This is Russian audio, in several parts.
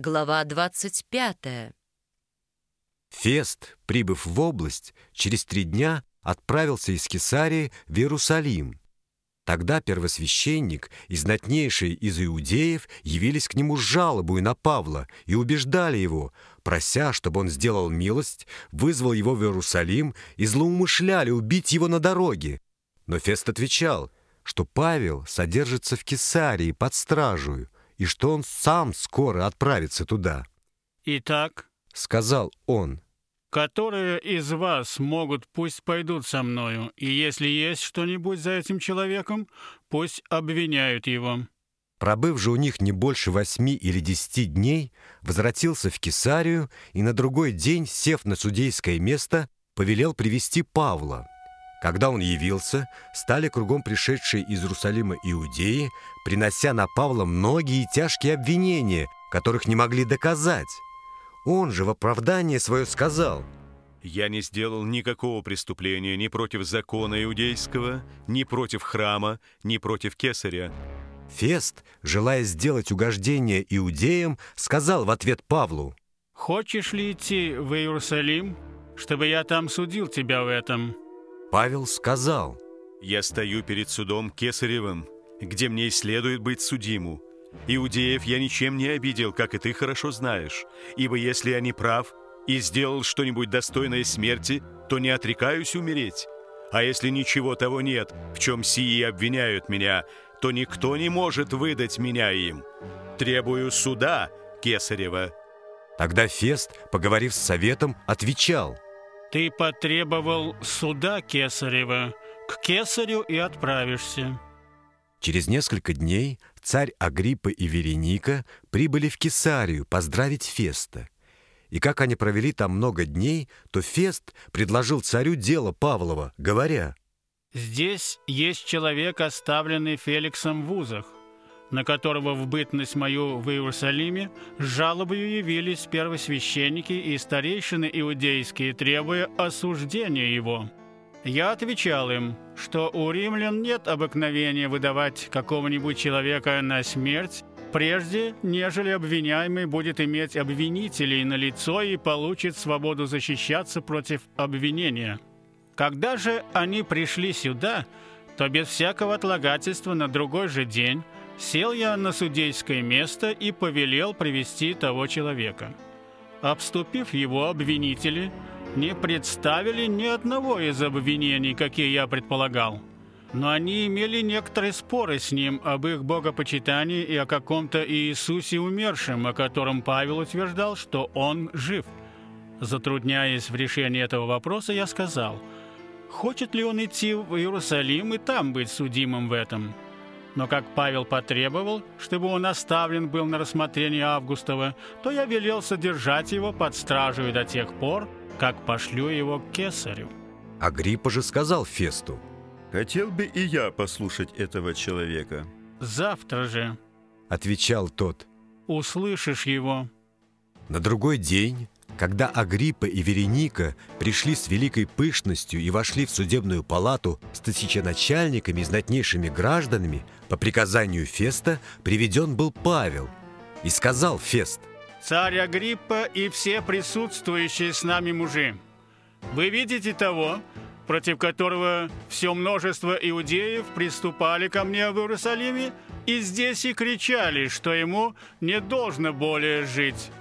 Глава 25. Фест, прибыв в область, через три дня отправился из Кесарии в Иерусалим. Тогда первосвященник и знатнейшие из иудеев явились к нему с жалобой на Павла и убеждали его, прося, чтобы он сделал милость, вызвал его в Иерусалим и злоумышляли убить его на дороге. Но Фест отвечал, что Павел содержится в Кесарии под стражей, и что он сам скоро отправится туда. «Итак, — сказал он, — которые из вас могут, пусть пойдут со мною, и если есть что-нибудь за этим человеком, пусть обвиняют его». Пробыв же у них не больше восьми или десяти дней, возвратился в Кесарию и на другой день, сев на судейское место, повелел привести Павла — когда он явился, стали кругом пришедшие из Иерусалима иудеи, принося на Павла многие тяжкие обвинения, которых не могли доказать. Он же в оправдание свое сказал, «Я не сделал никакого преступления ни против закона иудейского, ни против храма, ни против кесаря». Фест, желая сделать угождение иудеям, сказал в ответ Павлу, «Хочешь ли идти в Иерусалим, чтобы я там судил тебя в этом?» Павел сказал, «Я стою перед судом Кесаревым, где мне и следует быть судиму. Иудеев я ничем не обидел, как и ты хорошо знаешь, ибо если я не прав и сделал что-нибудь достойное смерти, то не отрекаюсь умереть. А если ничего того нет, в чем сии обвиняют меня, то никто не может выдать меня им. Требую суда Кесарева». Тогда Фест, поговорив с советом, отвечал – ты потребовал суда Кесарева, к Кесарю и отправишься». Через несколько дней царь Агриппа и Вереника прибыли в Кесарию поздравить Феста. И как они провели там много дней, то Фест предложил царю дело Павлова, говоря, «Здесь есть человек, оставленный Феликсом в узах на которого в бытность мою в Иерусалиме с жалобою явились первосвященники и старейшины иудейские, требуя осуждения его. Я отвечал им, что у римлян нет обыкновения выдавать какого-нибудь человека на смерть, прежде, нежели обвиняемый будет иметь обвинителей на лицо и получит свободу защищаться против обвинения. Когда же они пришли сюда, то без всякого отлагательства на другой же день Сел я на судейское место и повелел привести того человека. Обступив его, обвинители не представили ни одного из обвинений, какие я предполагал. Но они имели некоторые споры с ним об их богопочитании и о каком-то Иисусе умершем, о котором Павел утверждал, что он жив. Затрудняясь в решении этого вопроса, я сказал, хочет ли он идти в Иерусалим и там быть судимым в этом – но как Павел потребовал, чтобы он оставлен был на рассмотрение Августова, то я велел содержать его под стражей до тех пор, как пошлю его к кесарю. Агриппа же сказал Фесту, «Хотел бы и я послушать этого человека». «Завтра же», — отвечал тот, — «услышишь его». На другой день когда Агриппа и Вереника пришли с великой пышностью и вошли в судебную палату с тысяченачальниками и знатнейшими гражданами, по приказанию Феста приведен был Павел. И сказал Фест, «Царь Агриппа и все присутствующие с нами мужи, вы видите того, против которого все множество иудеев приступали ко мне в Иерусалиме и здесь и кричали, что ему не должно более жить».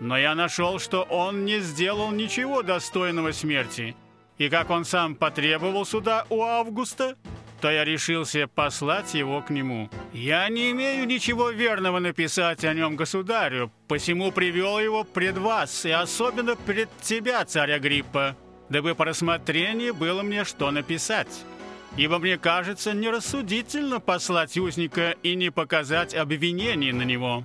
Но я нашел, что он не сделал ничего достойного смерти. И как он сам потребовал суда у Августа, то я решился послать его к нему. Я не имею ничего верного написать о нем государю, посему привел его пред вас, и особенно пред тебя, царь Агриппа, дабы по рассмотрению было мне что написать. Ибо мне кажется нерассудительно послать узника и не показать обвинений на него».